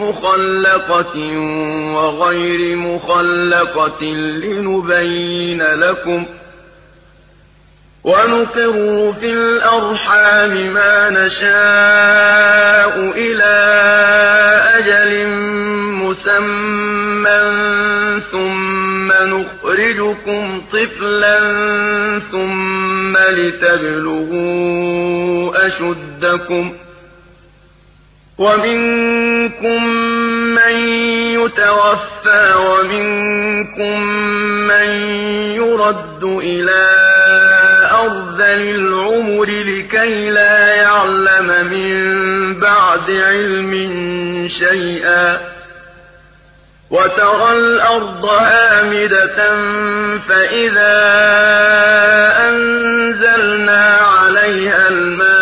مخلقة وغير مخلقة لنبين لكم ونقر في الأرحام ما نشاء إلى أجل مسمى ثم نخرجكم طفلا ثم لتبلغوا أشدكم ومنكم من يتوفى ومنكم من يرد إلى أرذل العمر لكي لا يعلم من بعد علم شيئا وترى الأرض هامدة فإذا أنزلنا عليها الماء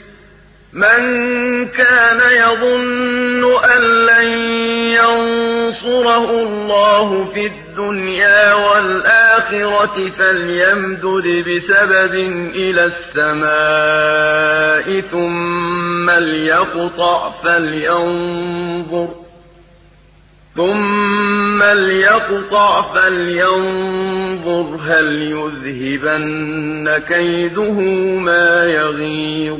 من كان يظن أن لن ينصره الله في الدنيا والآخرة فليمدد بسبب إلى السماء ثم ليقطع فلينظر ثم ليقطع فلينظر هل يذهبن كيده ما يغيظ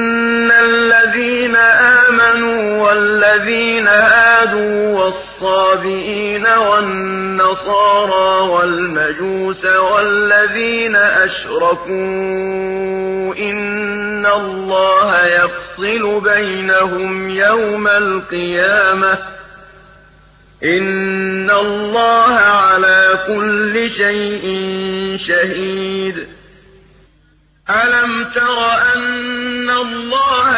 والصابئين والنصارى والمجوس والذين أشركوا إن الله يفصل بينهم يوم القيامة إن الله على كل شيء شهيد ألم تر أن الله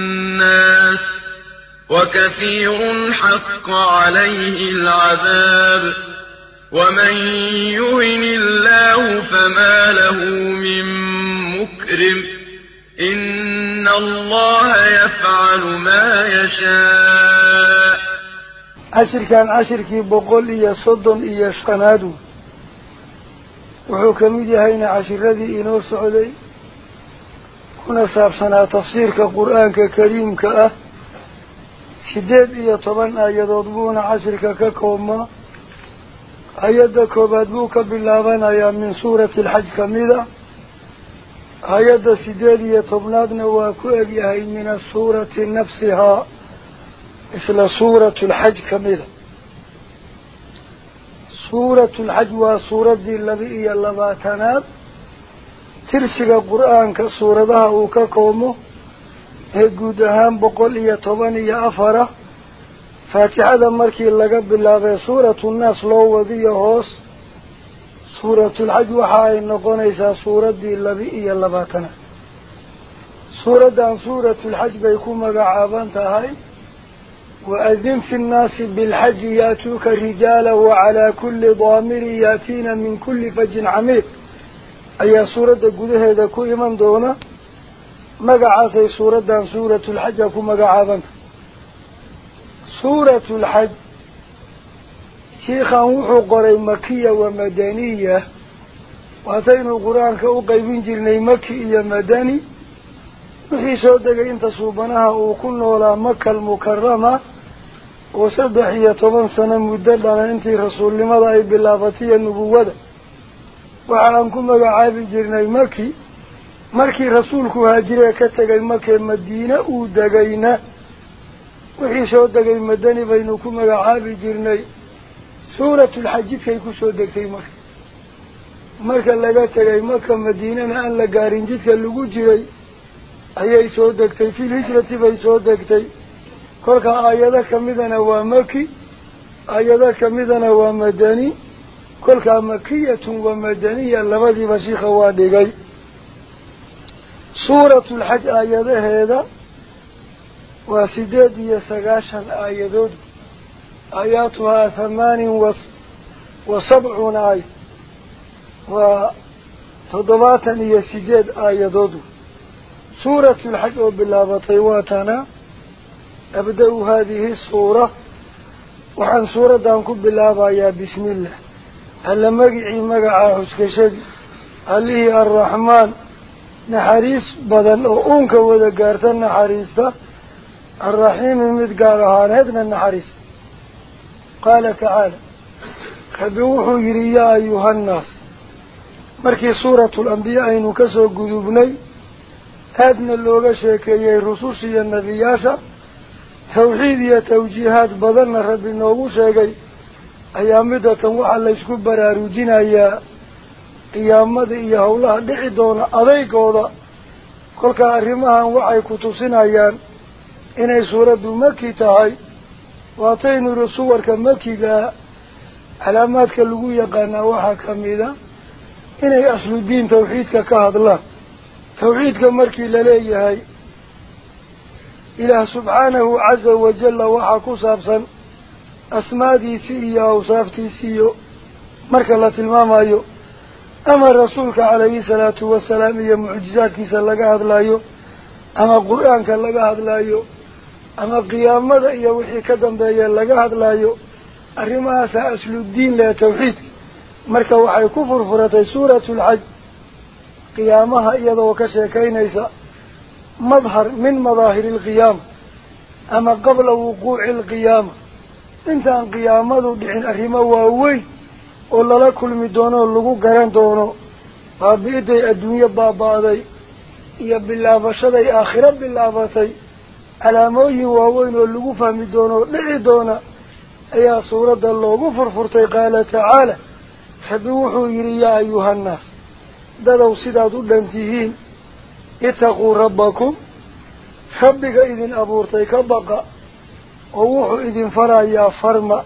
وكثير حق عليه العذاب. ومن يهن الله فما له من مكرم. إن الله يفعل ما يشاء. عشر كان عشر كي بقول إيا صد إيا شقناد وحوك مديهين عشر ذي إنو سعودي. كنا سابسنا تفسير كقرآن ككريم كأه buuna cashirka ka koobmaa hay-adda koobaad buu ka bilaabanayaa min suurati alxaj kamid a hay-adda sideed iyo tobnaadna waa ku egyahay min asuurati nafsihaa isla suuratu lxaj kamida suuratu lxaj waa suuraddii laba iyo labaatanaad tirsiga qur-aanka suuradaha uu ka koomo ee guud ahaan boqol iyo toban iyo afara faatixada markii laga bilaabay suuratu nnaas loo wadiyo hoos suuratulxaj waxa ay noqonaysaa suuraddii laba iyo labaatanaad suuraddan suuratulxaj bay ku magacaaban tahay وأذن في الناس بالحج يأتوك رجالا وعلى كل ضامر يأتينا من كل فج عميق أي سورة قده هذا كو إيمان دونا مقعاسي سورة دان سورة الحج كو مقعابا سورة الحج شيخا وحو قري مكية ومدنية واتين القرآن كأو قيبين مكي wixii soo degay inta suubanaha uu ku noolaa maka almukarama oo saddex iyo toban sano muddo dhalan intii rasuulnimada ay bilaabataiyo nubuwada waxa aan ku magacaabi jirnay maki markii rasuulku haajiree ka tegay makee madiine uu degayna wixii soo degay madani baynu ku magacaabi jirnay suuratulxaj jidkay kusoo degtay marka marka laga tegay maka madiinana aan la gaarin jidka lagu jiray ayay soo degtay fil hijrati bay soo degtay kolka aayado kamidana waa maki aayado kamidana waa madani kolkaa makiyatun wa madaniya labadiiba shiikha waa dhigay sideed iyo sagaashan aayadood aayaatuhaa thamaanin wa wa sabcuun aay waa toddobaatan iyo sideed aayadood سورة الحج بالله طيواتنا أبدأ هذه الصورة وعن سورة دانكو بالله يا بسم الله هل مقعي مقعا حسكشد عليه الرحمن نحريس بدن أونك وذكارتا نحريستا الرحيم مدقارها نهدنا النحريس. قال تعالى خبوحوا يريا أيها الناس. مركي سورة الأنبياء نكسو قذوبني هادنا اللوغة شيكي رسوسي النبياشا توحيد يا توجيهات بدلنا ربي نوغو شيكي أيامدة وحا ليسكو براروجين يا قيامة إيا هولها دحي دونا أذيكوضا كلك أرمها وحي كتوسين أيان إني سورة مكي تهي واتين رسولك مكي علامات كاللغو يقانا وحا كميدا إني أصل الدين توحيدك كهد الله توحيدك مركي لليه إله سبحانه عز وجل وحا كسابسا أسماء دي سيئة وصافتي سيئة مركا تلمامايو أما رسولك عليه الصلاة والسلام هي معجزات كيسا لقا هدلايو أما قرآنك لقا هدلايو أما قيامة هي وحي كدن بيا لقا هدلايو أرمها سأسل الدين لا توحيد. مركا وحي كفر فرتي سورة الحج. قيامها إيضا وكشيكين إيسا. مظهر من مظاهر القيام. أما قبل وقوع القيامة. intaan qiyaamadu dhicin arrimo waaweyn lagu garan doono baabi-iday adduunyo baaba-day iyo bilaabashaday aakhiro bilaabatay calaamooyin waaweyn oo lagu fahmi doono oo dhici doona ayaa suuradda loogu furfurtay qaala tacaala rabbi wuxuu yidhi yaa ayuhannaas dadow sidaad u dhan tihiin itaquu rabbakum rabbiga idin abuurtay ka baqa oo wuxuu idin farayaa farma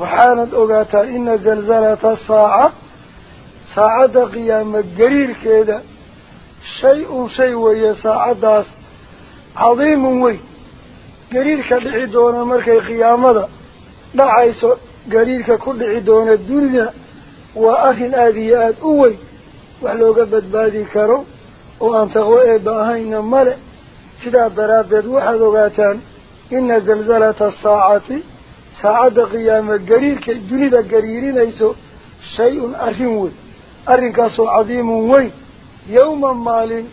waxaanad ogaataa ina zalzalata saaca saacadda qiyaama gariirkeeda shay-un shay weeye saacaddaas cadiimun weyn gariirka dhici doona markay qiyaamada dhacayso gariirka ku dhici doona dunida waa arrin aada iyo aada u weyn wax looga badbaadi karo oo aan taqwo eebba ahayna male sidaa daraaddeed waxaad ogaataan إن زلزلة الساعة ساعة قيامة قريرك جريد قريرين أيسو شيء أرهمون أرهمون عظيمون وي. يوما مال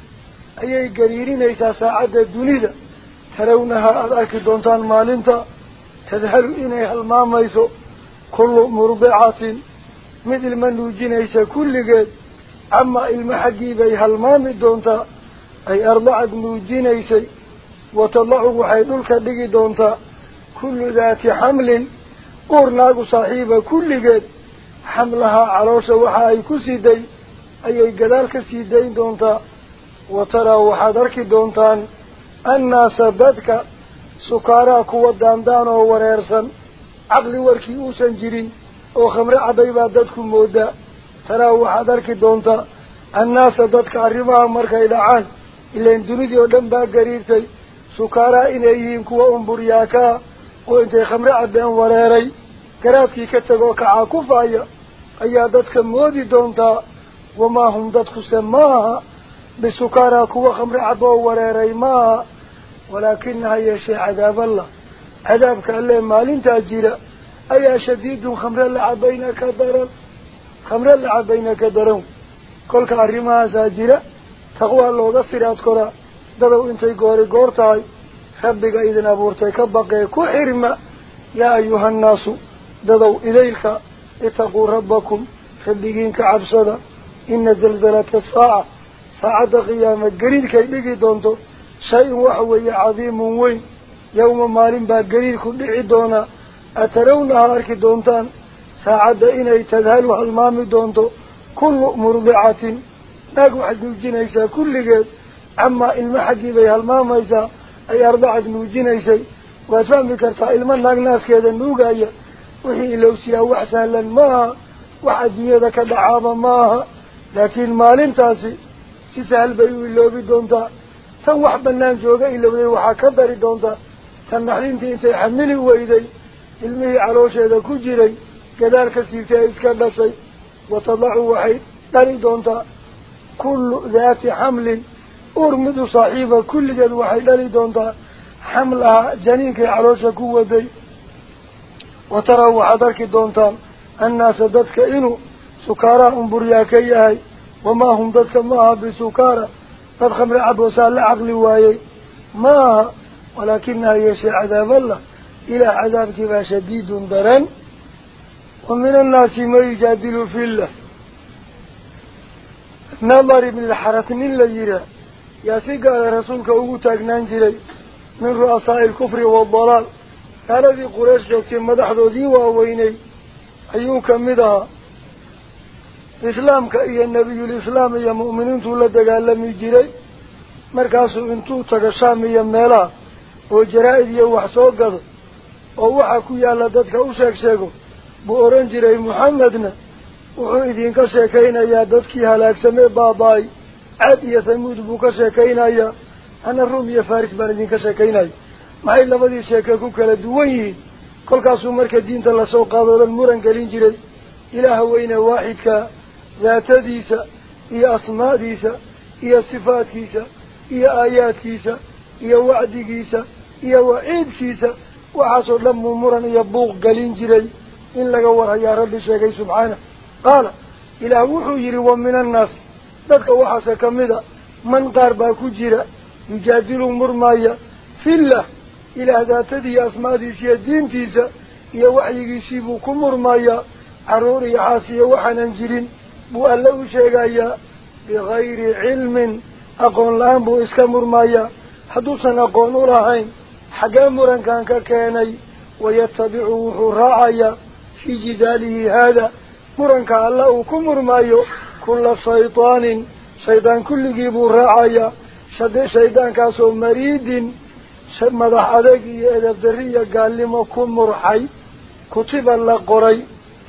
أي قريرين أيسا ساعة دونيدا ترونها أذاك دونتان مال انت تذهل إنيها المام أيسو كل مربعة مثل من نوجين أيسا كل قد أما المحقي بيها المام دونتا. أي أربعة نوجين أيسي naagu saaxiiba kulligeed xamlahaa caloosha waxa ay ku siday ayay gadaal ka sii dayn doontaa wa taraa waxaad arki doontaan annaasa dadka sukaaraa kuwa daandaan oo wareersan caqli warkii uusan jirin oo khamre caday baa dadku moodaa taraa waxaad arki doontaa annaasa dadka arrimaha markay dhacaan ilaan dunidii oo dhan baa gariirtay cabbeen wareeray garaadkii ka tegoo kacaa kufaaya ayaa dadka moodi doontaa wamaa hum dadkuse maaha bisukaaraa kuwa khamre cabba oo wareeray maaha walaakina ha yeeshee cadaaballah cadaabka alle maalintaa jira ayaa shadiidun khamre la cabayna ka daran khamre la cabayna ka daran kolka arrimahaasaa jira taqwaa looga siraad koraa tahay rabbiga idin abuurtay ka baqee ku xirma yaa ayuhannaasu dadow idaylka itaquu rabbakum rabbigiin ka cabsada ina zalzalata saaca saacadda qiyaama gariirkay dhigi doonto shay-un waxa weeye cadiimun weyn yawma maalin baa gariirku dhici doonaa atarawnaha arki doontaan saacadda inay tadhalu halmaami doonto kullu murdicatin naag waxaad nuujinaysaa kulligeed ilmo xaggii bay halmaamaysaa ay ardacad nuujinaysay waad fahmi kartaa ilmo naag naaskeeda nuugaya wixii ilowsiyaa wax sahlan maaha wax adduunyada ka dhacaaba maaha laakiin maalintaasi si sahal bay u iloobi doontaa tan wax banaan jooga ilowday waxaa ka dari doontaa tan naxdintii intay xamili weyday ilmihii caloosheeda ku jiray gadaal ka siirtay ay iska dhashay watadacu waxay dhali doontaa kullu daati xamlin أرمد صاحبة كل جد وحيدة لدونتها حملها جنينك علوشة قوة دي وترى وحدك دونتان الناس سددك إنو سكارا أمبرياكي هاي وما هم ددك ماها بسكارا تدخم رعب وسال عقل وايي ماها ولكنها يشي عذاب الله إلى عذاب عذابك شديد درن ومن الناس ما يجادل في الله نظر ابن الحرث من الذي يرى gaaladii quraysh joogtay madaxdoodii waaweynay ayuu ka mid ahaa islaamka iyo nebiyulislaam iyo mu'miniintuu la dagaalami jiray markaasuu intuu tago shaam iyo meelaha oo jaraa-id iyo wax soo gado oo waxa ku yaalla dadka u sheeg sheego buu odhan jiray maxamedna wuxuu idinka sheekaynayaa dadkii halaagsamee baaba-ay عاد يا ثمود بوكا شكاينا يا أنا الروم يا فارس بلدين كشكاينا ما هي لبدي شكاك كل دوي كل كاسو مرك دين الله سو قادو المرن قالين جيري إله وين واحد كا. ذات ديسا يا أسماء ديسا يا صفات ديسا يا آيات ديسا يا وعد ديسا يا وعيد ديسا وعاصو لم مرن يا بوق قالين جيري إن لغا ورها يا ربي شكاي سبحانه. قال إلى وحو يري ومن الناس. Fillah ilaah daatadiiyo asmaadiisa iyo diintiisa iyo waxyigiisii buu ku murmayaa carruur iyo xaas iyo waxaanan jirin buu alle u sheegayaa bigayri cilmin aqoon la-aan buu iska murmayaa hadduusan aqoon u lahayn xaggee murankan ka keenay wayatabicu wuxuu raacayaa fii jidaalihi haada muranka alla uu ku murmaayo كل شيطان شيطان كل جيب رعايا شد شيطان كاسو مريد. مدح عليك إذا الذرية قال لي ما كن مرحي. كتب اللقري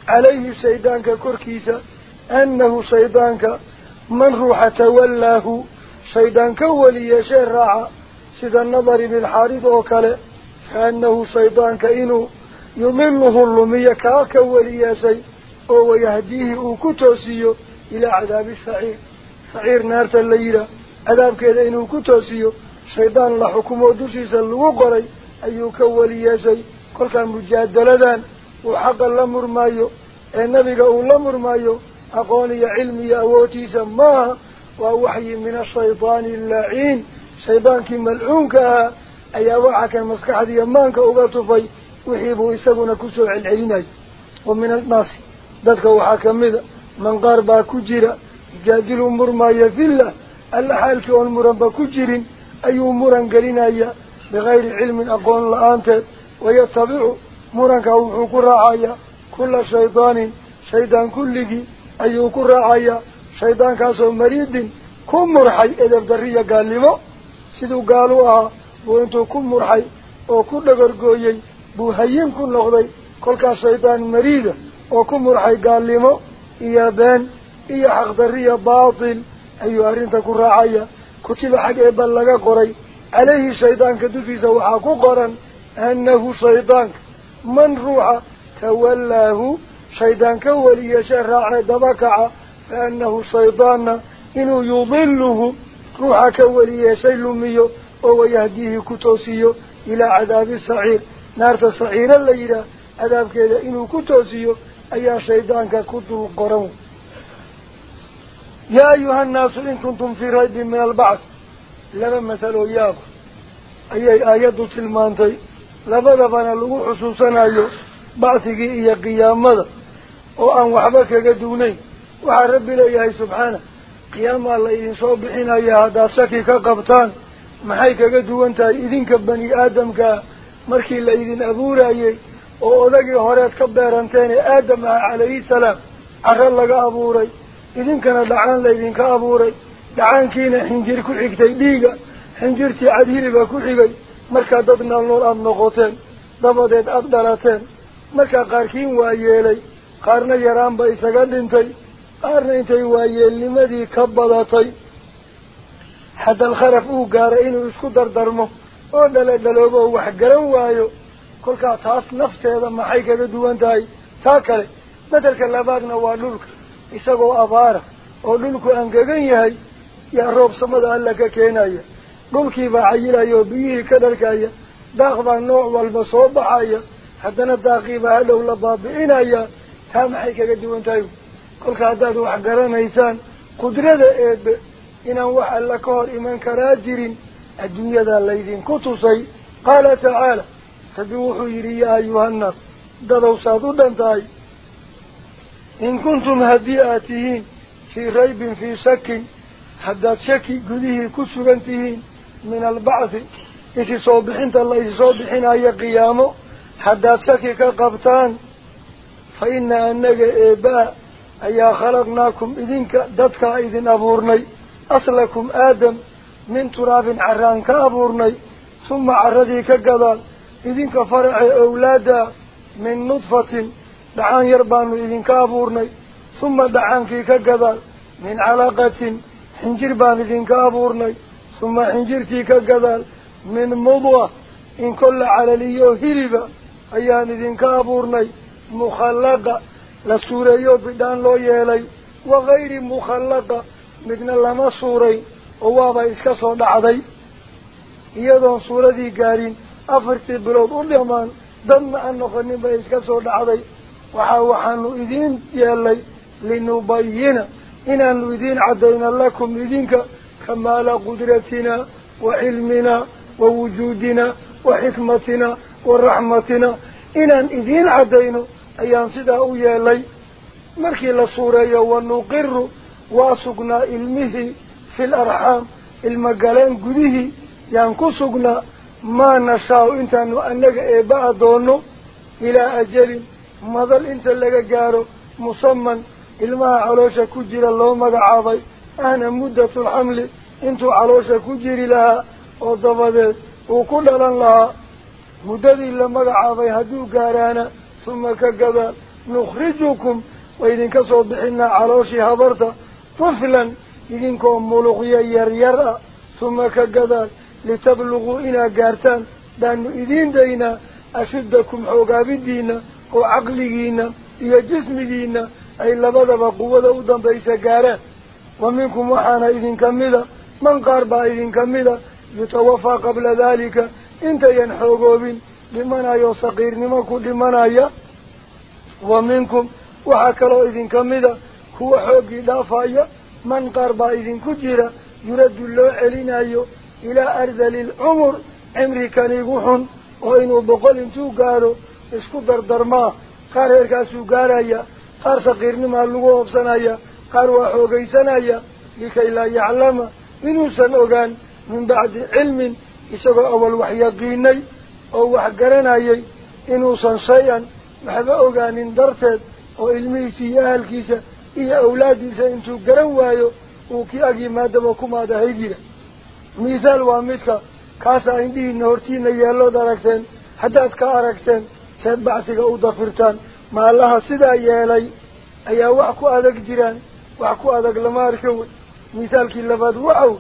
عليه شيطان كركيسة أنه شيطان من روح تولاه. شيطان كولي شرع سيد النظر بالحارث وكله فأنه شيطان كإنه يمنه اللمية كاكا وليا سي أو يهديه إلى عذاب السعير. سعير نار الليلة عذاب كذا إنه كتوسيو. شيطان الله ودوسي دوسيس الوقري أيوك ولي يسي كل كان مجادلة وحق الله مرمايو إيه النبي قول الله مرمايو أقوني علمي أوتيس سماها ووحي من الشيطان اللعين. شيطان كما العنك أي وعك المسكحة يمانك أغطفي وحيبه إساقنا كسوع العيني ومن الناس ذلك وحاكم ذلك ku jira yujaadilu murmaya fillah alla xaalkii oon muranba ku jirin ayuu muran gelinaya bigayri cilmin aqoon la-aanteed wayatabicu muranka wuxuu ku raacayaa kula shaydaanin shaydaan kulligii ayuu ku raacayaa shaydaankaasoo mariidin ku murxay edabdarriya gaalnimo siduu gaalu ahaa buu intuu ku murxay oo ku dhagorgooyey buu hayin ku noqday kolkaas shaydaan mariida oo ku murxay gaalnimo إيا بان إيا حقدرية باطل أيها أرين تكون رعاية كتب حق إبال لغا قري. عليه شيطان كدفز وحاكو قران أنه شيطان. من روح تولاه. شيطان كولي شهر عن دبكع. فأنه شيطان. إنه يضله. روح كولي شيلميه وهو يهديه كتوسيه إلى عذاب السعير. نارت السعير الليلة. عذاب كذا إنه كتوسيه ku dul qoran yaa ayuha annaasu in kuntum fii raybin min albacd laba masaloo yaaba ayay aayaddu tilmaantay labadabana lagu xusuusanayo bacsigii iyo qiyaamada oo aan waxba kaga duwnayn waxaa rabbi leeyahay subxaana qiyaamaa la idinsoo bixinaya haddaad shaki ka qabtaan maxay kaga duwan tahay idinka bani aadamkaa markii la idin abuurayey oo odagii horeed ka beeranteen ee aadam ah calayhi salaam carro laga abuuray idinkana dhacaan laydinka abuuray dhacaankiina xinjir ku xigtay dhiiga xinjirtii cadhiliba ku xigay markaa dad nool nool aada noqoteen dabadeed aada dhalateen markaa qaarkiin waa yeelay qaarna yaraanba isaga dhintay qaarna intay waayeelnimadii ka badatay haddal kharaf uu gaaray inuu isku dardarmo oo dhale dhaloobo oo wax garan waayo kolkaa taas nafteeda maxay kaga duwan tahay taa kale bedelka labaadna waa dhulka isagoo abaara oo dhulku angegan yahay yaa roob samada alla ka keenaya dhulkiibaa cayilaya oo biyihii ka dharkaya daaq baa nooc walba soo baxaya haddana daaqiibaa hadhow la baabi'inaya taa maxay kaga duwan tahay kolka haddaad wax garanaysaan qudrada eebe inaan wax alla ka hor iman karaa jirin adduunyadaa laydinku tusay qaala tacaala kuntum haddii aad tihiin fii raybin fii shakin haddaad shaki gudihii ku sugan tihiin min albacthi isi soo bixinta la isi soo bixinayo qiyaamo haddaad shaki ka qabtaan fa ina annaga eebaa ayaa khalaqnaakum idinka dadkaa idin abuurnay aslakum aadam min turaabin caraan ka abuurnay suma carradii ka gadaal nudfatin dhacaan yar baanu idinka abuurnay suma dhacaankii ka gadaal min calaqatin xinjir baan idinka abuurnay suma xinjirtii ka gadaal min mudwa in kolla calaliyo hiliba ayaan idinka abuurnay mukhallaqa la suureeyo bidhaan loo yeelay wakayri mukhallaqa midna lama suurayn oo waaba iska soo dhacday iyadoon suuradii gaarin idiin yeelay linubayina inaanu idiin caddayna lakum idinka kamaala qudratina wa cilmina wa wujuudina wa xikmatina wa raxmatina inaan idiin caddayno ayaan sidaa u yeelay markii la suureeyo wanuqiru waa sugnaa ilmihii fi larxaam ilmagaleen gudihii yaan ku sugnaa intaanu annaga eebba adoono ilaa ajalin madal inta laga gaaro musaman ilmaha caloosha ku jira loo magacaabay ahna muddatulxamli intuu caloosha ku jiri lahaa oo dabadeed uu ku dhalan lahaa muddadii la magacaabay hadduu gaaraana suma ka gadaal nukhrijukum waydinka soo bixinaa calooshii habarta طفلا muluqyo yaryar ah suma ka gadaal baanu idiin daynaa ashuddakum xoogaabidiina oo caqligiina iyo jismigiina ay labadaba quwada u dambaysa gaaraan wa minkum waxaana idinka mida man qaar baa idinka mida yutawafaa qabla daalika intayan xoogoobin dhimanayo saqiirnimo ku dhimanaya wa minkum waxaa kaloo idinka mida kuwa xooggii dhaafaya man qaar baa idinku jira yuraddu loo celinayo ilaa ardali lcumur cimrikan igu xun oo inuu boqol intuu gaaro isku dardarmaa qaar heerkaasuu gaaraya qaar saqiirnimaa lagu hoobsanaya qaar waa xoogaysanaya likay laa yaclama inuusan ogaan min bacdi cilmin isagoo awal wax yaqiinay oo wax garanayay inuusan shay-an waxba ogaanin darteed oo ilmihiisa iyo ahalkiisa iyo awlaadiisa intuu garan waayo uu kii ag yimaadaba yeelood aragteen haddaad ka aragteen seed bacsiga u dafirtaan maallaha sidaa yeelay ayaa wax ku adag jiraan wax ku adag lama arka wey misaalkii labaad waxaw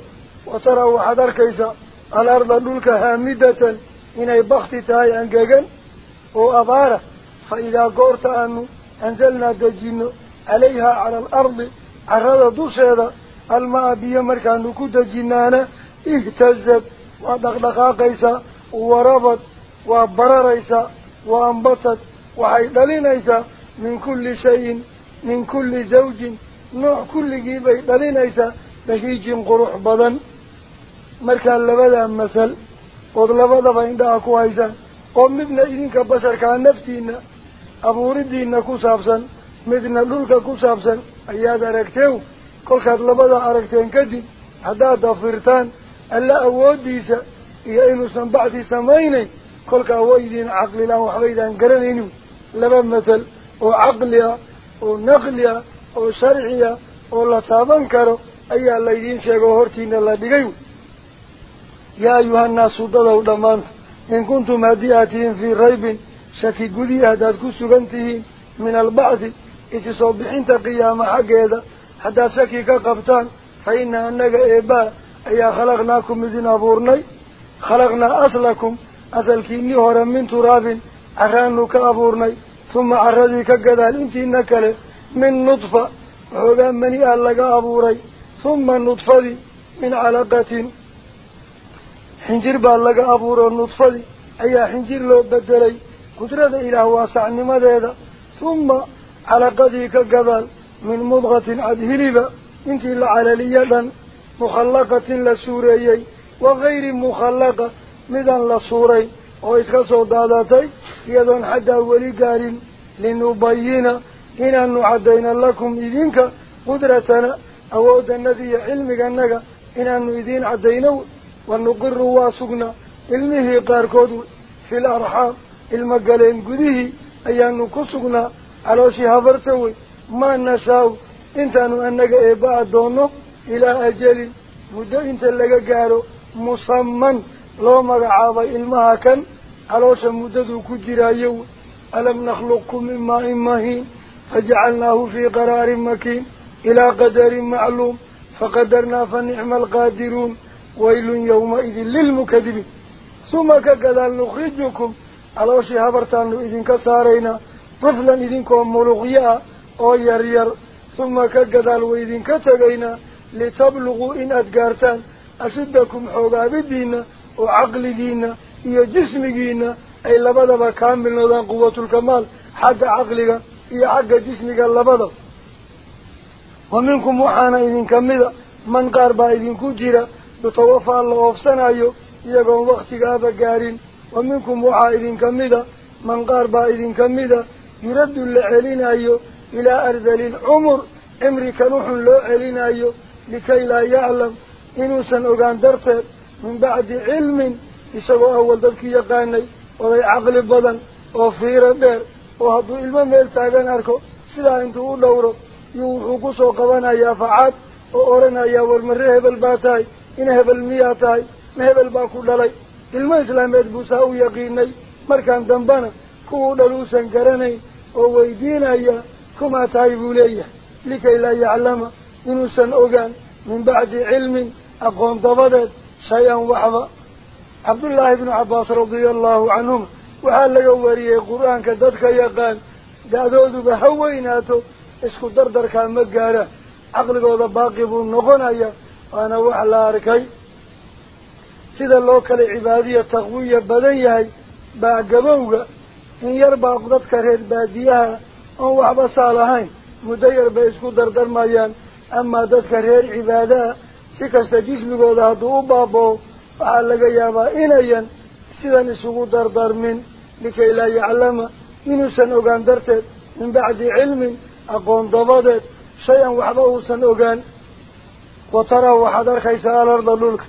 wa taraa waxaad arkaysaa alarda dhulka haamidatan inay bakti tahay angegan oo abaara fa idaa goorta aanu anzalnaa dejino calayhaa cala alardi carrada dusheeda almaa biyo markaanu ku dejinaana waa bararaysaa wa ambatad waxay dhalinaysaa min kulli shayin min kulli zawjin nooc kulligii bay dhalinaysaa bahiijin qurux badan markaa labadaa masal ood labadaba indhaha ku haysaan oo midna idinka basharkaa naftiina abuuridiina ku saabsan midna dhulka ku saabsan ayaad aragteen kolkaad labada aragteen kadib haddaad dafirtaan oo caqli ah oo naqli ah oo sharci ah oo la taaban karo ayaa laydiin sheega oo hortiina la dhigay yaa ayuhannaasu dadow dhammaanta in kuntum haddii aad tihiin fii raybin shaki gudihi haddaad ku sugan tihiin min albacdi isi soo bixinta qiyaama xaggeeda haddaad shaki ka qabtaan fa ina annaga eebaa khalaqnaakum idin abuurnay khalaqnaa aslakum asalkiinii hore min turaabin carraanu ka abuurnay huma carradii ka gadaal intiina kale min nudfa وحوغا مني ألقى أبوري ثم النطفة من علقة حنجر باللقى أبوري النطفة أي حنجر لو بدلي قدرة إله واسع نمذا ثم مخلقة لسوريي وغير مخلقة مدن لسوري وإسكسو داداتي يدون حتى ولي قارن لنبين إن نعدين لكم إذنك قدرتنا. أود النذي علمك أنك إن إذين عدينو ونقر واسقنا. علمه قاركود في الأرحام المقالين قده أيان كسقنا على هفرتوي ما نشاو intaanu annaga eebba addoonno إلى أجل مدة إنت اللقاء قالوا مصمم لو مقعب إلمها كان علوش مدة كجرى يو ألم نخلقكم إما إماهين فجعلناه في قرار مكين إلى قدر معلوم فقدرنا فنعم القادرون ويل يومئذ للمكذبين. ثم كقد نخرجكم علوش هبرتان إذن كسارينا طفلا إذن كوم ملغياء أو يرير. ثم كقد نخرجكم لتبلغوا إن أدقارتان أشدكم حوغا بالدين وعقل دين إيا جسم دين أي لبدا كامل نظام قوة الكمال. حق عقلك إيا حق جسمك لبدا. ومنكم وحانا إذن كمدا. من قاربا إذن كجيرا. يتوفى الله أفسنا أيو يقوم وقتك أبا قارين. ومنكم لكي لا يعلم إنو سنوغان درتد من بعد علم يسوى أول ذلك يقاني وضي عقل بدن وفير دير وهدو إلما ميل تاغان أركو سلا انتو دورو يوحو قصو قوانا يا فعاد وأورنا يا والمرة هبل باتاي إن هبل مياتاي ما هبل باكو دلي إلما إسلامات بوساو يقيني مركان دنبانا كو دلوسا قراني وويدينا يا كما تايبوا ليه لكي لا يعلم إنسا أغان من بعد علم أقوم ضبطت شيئا وحظا عبد الله بن عباس رضي الله عنهم وحال لقوريه القرآن كددك يقان دادود بهويناتو اسكو دردر كان مقارا. عقل قوضا باقبون نغنايا وأنا وحلا أركي. سيدا اللوكا العبادية تغوية بدنيهي باقبوغا إن يربا قددك ريد باديها أو وحبا صالحين. مدير بيسكو دردر مايان. أما ددك رير عبادة سكست جسمي قوضا هدو بابو waxaa laga yaabaa inayan sidan isugu dardarmin likay laa yaclama inuusan ogaan darteed min bacdi cilmin aqoon dabadeed shay-an waxba uusan ogaan wa taraa waxaad arkaysaa alarda dhulka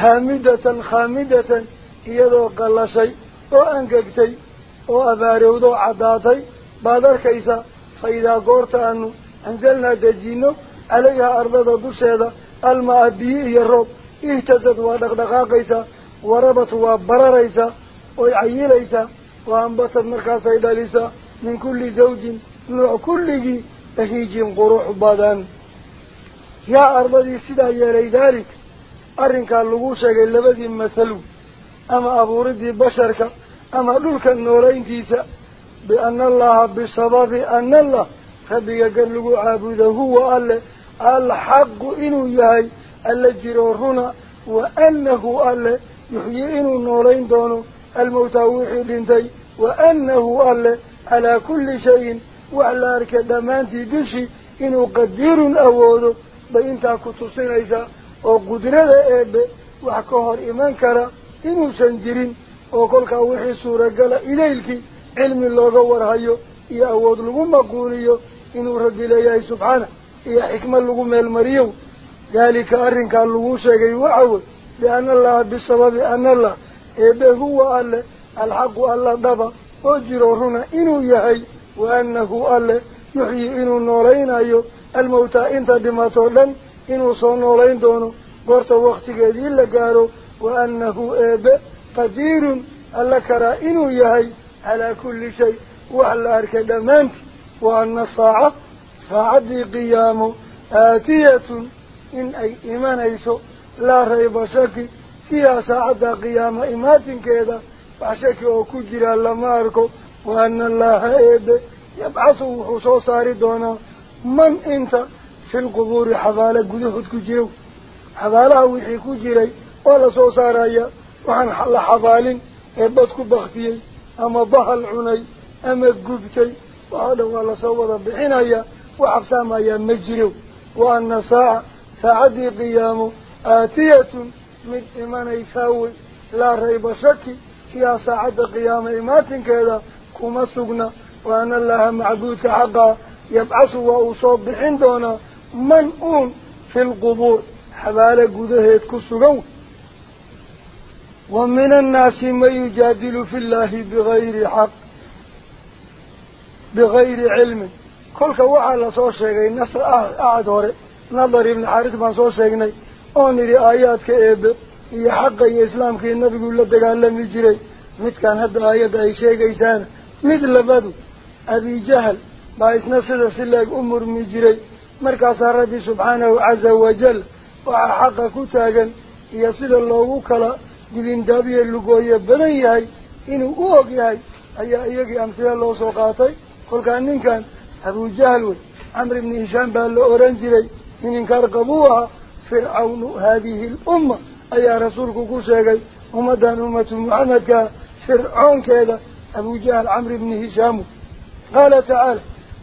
haamidatan khaamidatan iyadoo qallashay oo angegtay oo abaarowdoo caddaatay baad arkaysaa fa idaa goorta aanu anzalnaa dejino calayhaa ardada dusheeda almaa biyo iyo roob اهتزت ودقدقاقيسا وربت وبرريسا ويعيليسا وانبتت مركاسا إداليسا من كل زوج نوع كله بهيج قروح بادان يا أرضي سيدا يلي الله الله خبيق قلقوا عابده هو الحق إنو يهي جروهنا وأنه يحيي إنو النورين دونه الموتى وحيد انتي وأنه ألا على كل شيء وعلى أركدامانتي دشي إنو قدير أوده. بإنتا كتصين إيسا وقدرة إيب وحكوهر إيمان كرا إنو سنجرين وقولك وحي سورة قال إليك إنو رب إليه سبحانه إيا حكمة لغو ميل ذلك أرنك اللغوشة وعود لأن الله بسبب أن الله إبه هو الله الحق الله دبا وجره هنا إنو يهي وأنه الله يحيي إنو نورين أيو الموتى إنت دماتولن إنو صو نورين دونو قرط وقت قديل لقارو وأنه إبه قدير الله كرا إنو يهي على كل شيء وعلى أركدمانت وأن الصاعة صاعة قيامه آتية. إن أي إيمان أيسو لا ريب شكي فيها ساعة قيامة إمات كذا فشكي وكجر لما أركو وأن الله إيب يبعثه حصو صاري دونا من إنت؟ في القبور حبالة قدهد كجيو. حبالها وحي كجيري. ولا سو سارايا. وحن حل حبال إبادك بختيي. أما بحل عني. أما قبتي. وهذا ولا سوى بحنايا وحبساما يا مجرو وأن ساعة ساعدي قيامه آتية من إيمان يساوي لا ريب شكي فيها ساعة قيامة إماتن كذا كما سقنا وأن الله معبود حقا يبعث وأصاب بحندنا منؤون في القبور. حبالة قدهيت كسقون ومن الناس من يجادل في الله بغير حق. بغير علم. كل كوعة لصور شيئا. الناس أعد هوري. نظر ابن حارث ما صور شيئا. أوني آيات كإب هي حق الإسلام كي النبي يقول لك قال لم يجري. مت كان هذا آيات أي شيء إنسان مثل بدو أبي جهل. ما يسنسد سلاك أمر مجري مركز ربي سبحانه عز وجل. وحق كتاغا يصل الله وكلا. دبين دابي اللقوية بنيهاي. إنه أوقيهاي. أي الله سوقاتي قل كان كان أبو جهل عمر بن هشام بأن أورنجري من إنكار قبوها فرعون هذه الأمة أي رسولك كوشيغي أمدان أمة محمد فرعون كذا أبو جهل عمرو بن هشام قال تعالى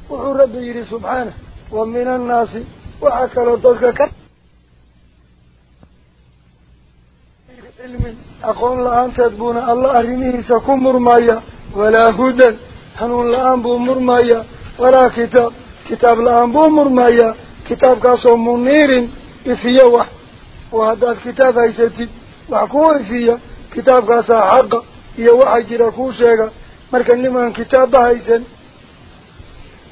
وحو ربي سبحانه ومن الناس وحكى ضلك علم أقول لأن تدبون الله أرميه سكون مرمايا ولا هدى حنون لأن بو مرمايا ولا كتاب كتاب لأن بو مرمايا كتاب كاسو منير إفيا وح وهذا الكتاب هيستي وحكوه إفيا كتاب كاسا حق iyo waxa jira kuu sheega marka niman kitaabba haysan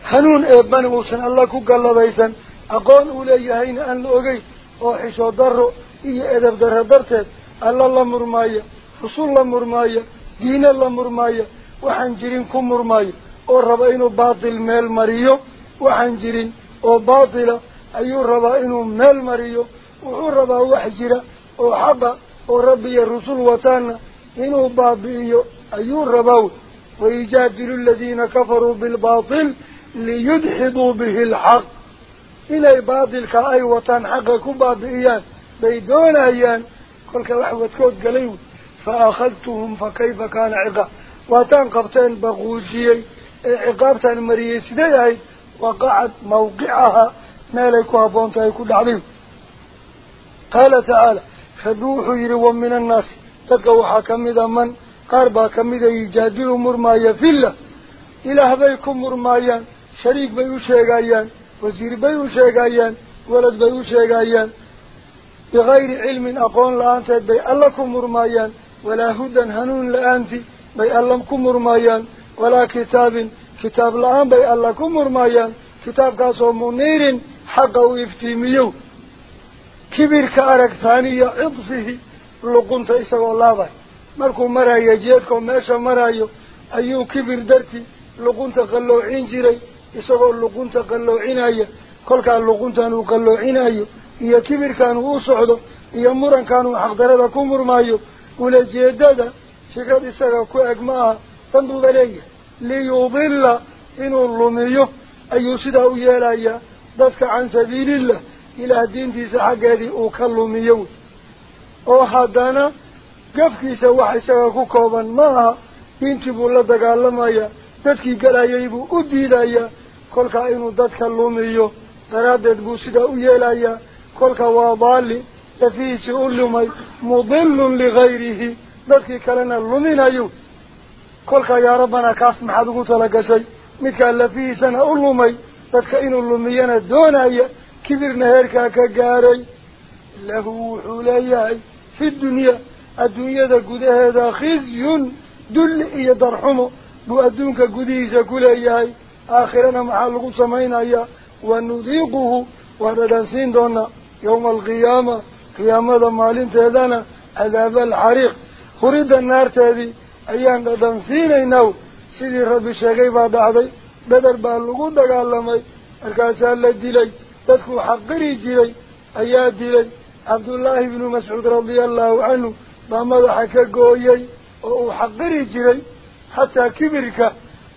hanuun eebbana uusan alla ku galladaysan aqoon uu leeyahayna aan la ogeyn oo xisho darro iyo edab darro darteed alla la murmaaya rusul la murmaaya diine la murmaaya وحنجرين كمر ماي أو ربعين باطل ميل مريو وحنجرين أو باطل اي ربعين ميل مريو وحن ربع وحجر أو حبا أو ربي الرسول وطان انو بابيو اي ربعو ويجادل الذين كفروا بالباطل ليدحضوا به الحق إلى باطل كأي وطان حقكم بابيان بيدون ايان كل كواحد وتكوت قليل فأخذتهم فكيف كان عقاب وطان قبطان بغوزيي عقابتان مريي سيدي وقعت موقعها ماليكوها بونتاي كل عليم قال تعالى خدوح يروا من الناس تدقوا حاكم إذا من قاربا كم إذا يجادلوا مرمايا في الله. إله بيكم مرمايا شريك بيو وزير بيو ولد بيو بغير علم أقول لأنت بي ألكم مرمايا ولا هدى هنون لأنتي bay alla ku murmaayaan walaa kitaabin kitaab la-aan bay alla ku murmaayaan kitaabkaasoo muniirin xaqa u iftiimiyow kibirka arag haaniya cidfihi luqunta isagoo laabay markuu marayo jeedkoo meesha marayo ayuu kibir darti luqunta qalloocin jiray isagoo luqunta qalloocinaya kolkaa luquntan uu qalloocinayo iyo kibirkan uu u socdo iyo murankan uu xaqdarada ku murmaayo ulajeedada leeyahay liyudilla inuu lumiyo ayuu sidaa u yeelayaa dadka can sabiilillah ilaah diintiisa xaggeedii uu ka lumiyo oo haddana gafkiisa wax isaga ku kooban ma aha diintii buu la dagaalamayaa dadkii galayay buu u diidayaa kolkaa inuu dadka lumiyo daraaddeed buu sidaa u yeelayaa kolka waa daalli lafihiisii u lumay mudilun ligayrihi دارك كلنا اللومين أيو كلك يا ربنا كاسم حدوك تلقى شيء ميكا اللفيه سنة اللومي دارك إنو اللوميان الدون أي كبير نهارك كاكاري له حولي أي في الدنيا الدنيا دا قده دا خزي دل إيا درحمه بو أدونك إيا كل أي أي آخرنا محلق سمين أي ونذيقه وردنسين دون يوم القيامة قيامة دا مالين تهدانا عذاب الحريق خريد النار تهدي. أيان ردنسين إنه سيدي ربي الشيخي بعد عضي. بدر باللقود قال لمي الكاسال لدي تدخل حقري جلي أياد دلي عبد الله بن مسعود رضي الله عنه. ما مدحك قويي. وحقري جري حتى كبرك.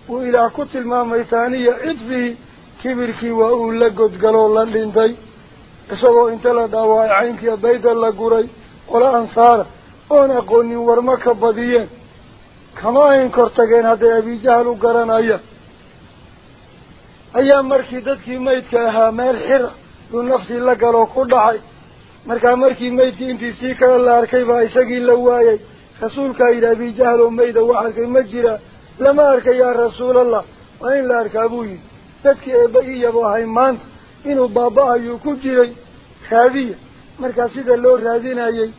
وإلى كتل ما ميتانية عطفه kibirkii waa uu la godgaloo la dhintay isagoo inta la dhaawacay caynkiiya bayda la guray qola ansaara hadday abijahal u garanayaan ayaa markii dadkii maydka ahaa meel xira yuu nafsii la galoo ku dhacay markaa markii maydkii intii sii kale la arkay baa isagii la waayay rasuulkaa yidhi abijahal oo mayda wax arkay ma jira lama arkay yaa rasuulallah waa in la arkaa buu yidhi dadkii eebba iyabo ahay maanta inuu baaba-ayuu ku jiray raadiya markaa sida loo raadinayay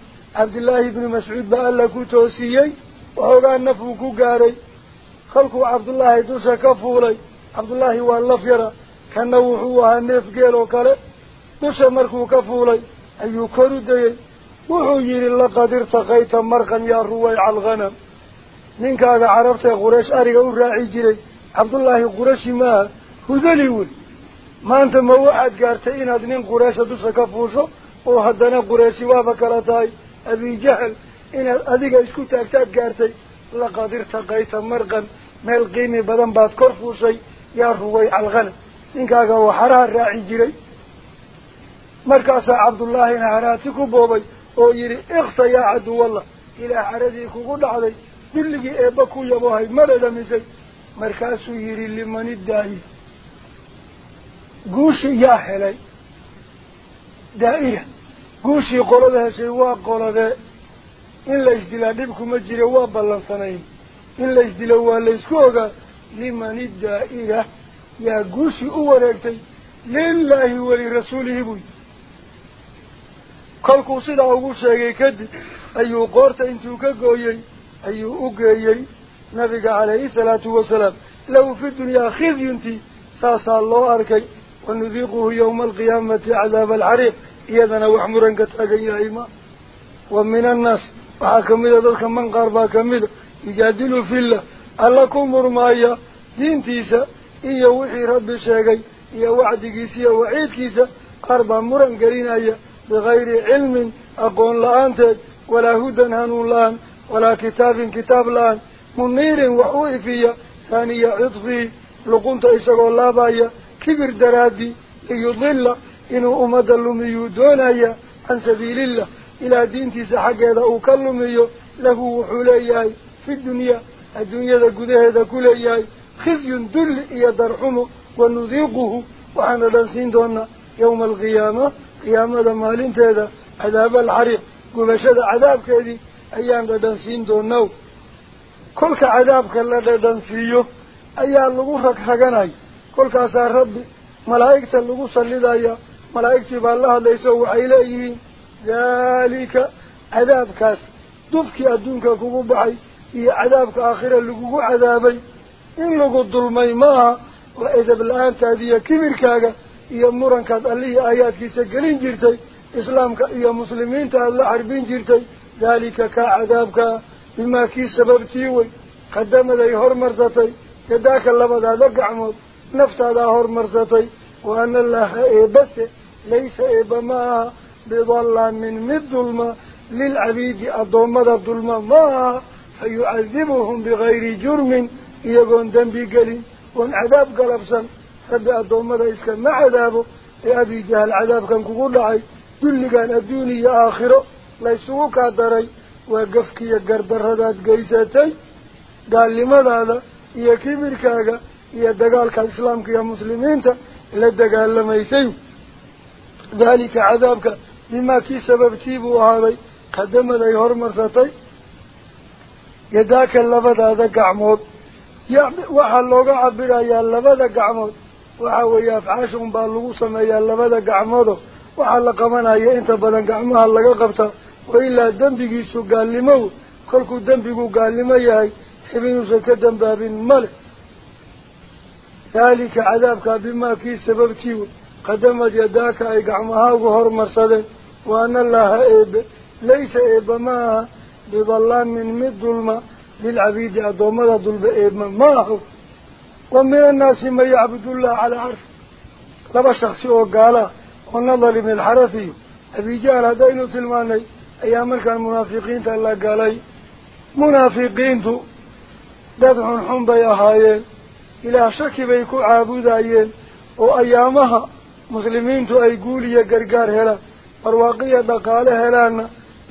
naf uu ku gaaray kolkuu cabdullaahi dusha ka fuulay cabdullaahi waa laf yara kana wuxuu ahaa neef geel oo kale dusha markuu ka fuulay ayuu kor u dayey wuxuu yidhi laqad irtaqayta marqan yaa ruwayca alghanam ninkaaga carabtae quraysh ariga u raaci jiray cabdullaahi qurashi maaha hudali wey maanta ma waxaad gaartay inaad nin qureysha dusha ka fuusho oo haddana qurayshi waaba kala tahay abijahal inaad adiga isku taagtaad gaartay laqad irtaqayta marqan meel qiimi badan baad kor fuushay yaa ruwayca alghanam ninkaaga oo xaraha raaci jiray. Markaasaa cabdullaahina haraati ku boobay oo yidhi iksa yaa caduwallah ilaah caradii kugu dhacday dilligii eebba ku yabohay ma dhadhamisay. Markaasuu yidhi liman iddaa'i guushii yaa helay. Daa'ira qoladee in la isdilaa dhib kuma jira waa ballansanayn in la isdilo waa laysku ogaa liman iddaa'ira yaa guushii u wareegtay lilaahi walirasuulihi buy kolkuu sidaa ugu sheegay kadib ayuu qoorta intuu ka gooyey ayuu u geeyey nabiga calayhi salaatu wasalaam lahu fi dunyaa khizyunti saasaa loo arkay wanudiiquhu yawma alqiyaamati cadaaba alxariiq taagan yahay ma wa min annaas waxaa kamida dadka man qaar baa kamida yujaadilu fillah alla ku murmaaya diintiisa iyo wixii rabbi sheegay iyo wacdigiisa iyo waciidkiisa qaar baa muran gelinaya bigayri cilmin aqoon la-aanteed walaa hudan hanuun la-aan walaa kitaabin kitaab la-aan muniirin wax u ifiya haaniya cidfihi luqunta isagoo laabaya kibir daraadii liyudilla inuu ummadda lumiyuu doonaya can sabiilillah ilaa diintiisa xaggeeda uu ka lumiyo lahu wuxuu leeyahay fi dunyaa adduunyada gudaheeda ku leeyahay khizyun dulli iyo darxumo wanudiiquhu waxaana dhansiin doonaa yawma alqiyaama qiyaamada maalinteeda cadaaba alxariiq gubashada cadaabkeedii ayaan dhadhansiin doonaa kolka cadaabka la dhadhansiiyo ayaa lagu ragraganaya kolkaasaa rabbi malaa'igta lagu sallidaya malaa'igtii baa la hadlayso waxay leeyihiin daalika cadaabkaas dufkii adduunka kugu baxay iyo cadaabka aakhira lagugu cadaabay in lagu dulmay maaha waa edab la-aantaada iyo kibirkaaga iyo murankaad allihii aayaadkiisa gelin jirtay islaamka iyo muslimiinta aada la xarbin jirtay daalika kaa cadaabkaa bimaa kii sababtii wey qadamaday hormarsatay yadaaka labadaada gacmood naftaadaa hormarsatay wa ana allaha eebase laysa eeba ma aha bidallaamin mid dulma lilcabiidi addoommada dulma ma aha fa yucadibuhum bigayri jurmin iyagoon dembi gelin oon cadaab galabsan rabbi addoommada iskama cadaabo ee abijahal cadaabkan kugu dhacay dulligan adduun iyo aakhiro laysugu kaa daray waa gafkiiyo gardarradaad geysatay gaalnimadaada iyo kibirkaaga iyo dagaalka islaamka iyo muslimiinta la dagaalamaysay daalika cadaabka bimaa kii sababtii buu ahaaday qadamad ay hormarsatay yadaaka labadaada gacmood ya waxaa looga cabirayaa labada gacmood waxa weeye afcaasha unbaa lagu sameeyaa labada gacmoodo waxaa la qabanaya inta badan gacmaha laga qabta wa ilaa dembigiisu gaalnimow kolkuu dembigu gaalnimo yahay xibinuusan ka dambaabin male daalika cadaabkaa bimaa kii sababtii wey qadamad yadaaka ay gacmahaagu hormarsadeen wa ana allaha eebe laysa eeba ma aha bidallaamin mid dulma lilcabiidi addoommada dulba eeba ma aho wa min annaasi man yacbudullah calaa carsh laba shaksi oo gaalaa oo nadar ibn alxarafiyo abijahl haddaynu tilmaanay ayaa markaan munaafiqiinta la galay munaafiqiintu dad xunxun bay ahaayeen ilaah shaki bay ku caabudayeen oo ayaamaha dhaqaale helaanna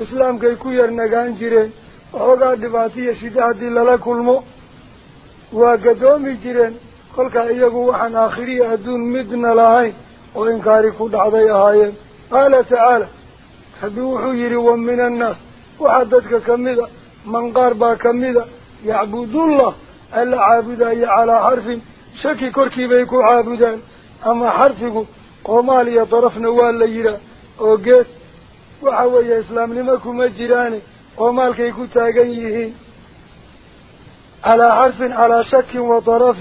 islaamkay ku yar nagaan jireen waxoogaa dhibaatiya sida haddii lala kulmo waa gadoomi jireen kolkaa iyagu waxaan aakhiriya adduun midna lahayn oo inkaari ku dhacday ahaayeen qaala tacaala rabbi wuxuu yidhi wa min annaas waxaa dadka kamida man qaar baa kamida yacbudullah alla caabudaya calaa xarfin shaki korkiibay ku caabudaan ama xarfigu قوماليا طرفنا ولا يرا أوجس وحوي إسلام لمكم الجيران قومال كي كتاجيه على حرف على شك وطرف.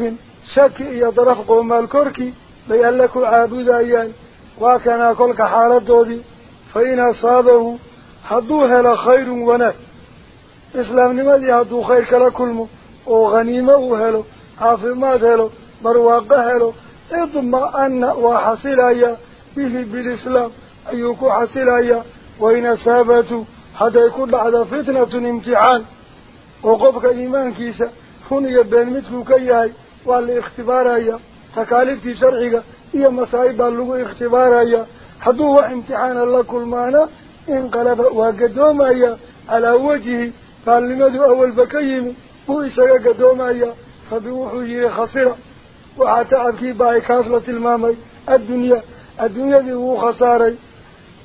شك يا طرف قومال كركي ليالك عابد أيان يعني. وكان أقول كحال دودي فإن صابه حدوه له خير ونا. إسلام لماذا حدوه خير كلا كلكم وغنيمه هلو عافي ما هلو مرواقه هلو. Ayuu ku xasilayaa wain asaabatu hadday ku dhacda fitnatun imtixaan oo qofka iimaankiisa run iyo been midkuu ka yahay waa la ikhtibaarayaa takaaliiftii sharciga iyo masaa'ib baa lagu ikhtibaarayaa hadduu wax imtixaana la kulmaana inqalaba waa gadoomaya calaa wajhi gaalnimadu awalba ka yimi buu isaga gadoomaya rabbi wuxuu yihi khasira tacabkii baa ay kaas la tilmaamay addunyaa adduunyadii wuu khasaaray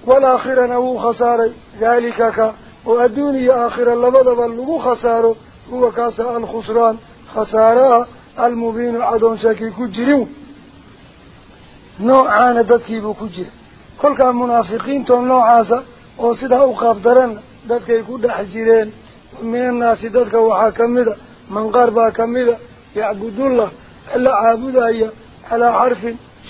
والآخرة هو خساري. ذلك كا والدنيا آخرة لبضب اللغو خساره هو كاس الخسران. خسارة المبين عدون شاكي كجريو. نوعان دادكيبو كجري. كل كان منافقين تون نوعاسا وصدا أقاب درن دادكي كود حجرين من الناس دادك وحا كمدا من غربا كمدا يعبد الله. إلا عابد أيا على حرف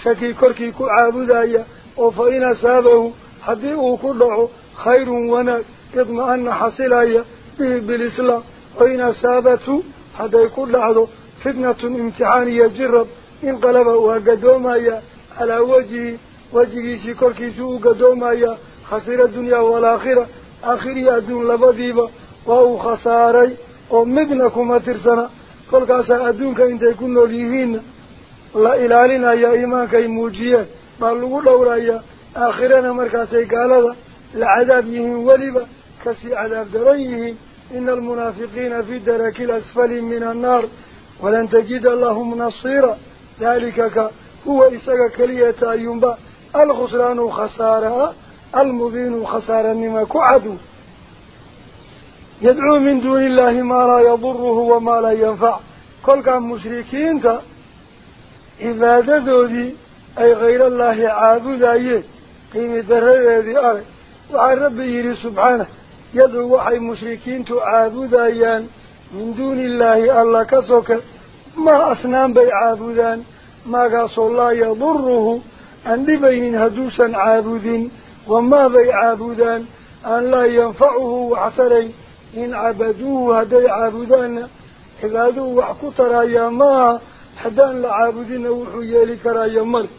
شكي كركي كو عابد أيا وفإن سابه haddii uu ku dhaco khayrun wanaag idma-ana xasilaya bihi bilislaam wain asaabatu hadday ku dhacdo fitnatun imtixaan iyo jirab inqalaba waa gadoomaya calaa wajhi wejigiisii korkiisuu u gadoomaya khasira dunyaa waalaakhira aakhiriya adduun labadiiba waa uu khasaaray oo midna kuma tirsana kolkaasaa adduunka intay ku nool yihiinna la ilaalinaya iimaankay muujiyeen baa lagu dhowrayaa آخرنا مركزي قال العذاب يهين ولبا كسي عذاب دريهين إن المنافقين في درك الأسفل من النار ولن تجد لهم نصيرا ذلك هو إساق كلية أيومبا الخسران خسارة المبين خسارة مما كعدو يدعو من دون الله يدعو من دون الله ما لا يضره وما لا ينفع. كل كان مشركين تا عبادة ذودي أي غير الله عابد أيه قيمة الرئي ذي أره وعن ربي يري سبحانه يدعو وحي مشركين تو عابد أيان من دون الله الله كسوك. ما أسنان بي عابدان ما قاس الله يضره. أن لبين هدوسا عابد وما بي عابدان أن لا ينفعه وعسرين. Caabudaanna cibaaduu wax ku tarayaa maaha haddaan la caabudinna wuxuu yeeli karaya male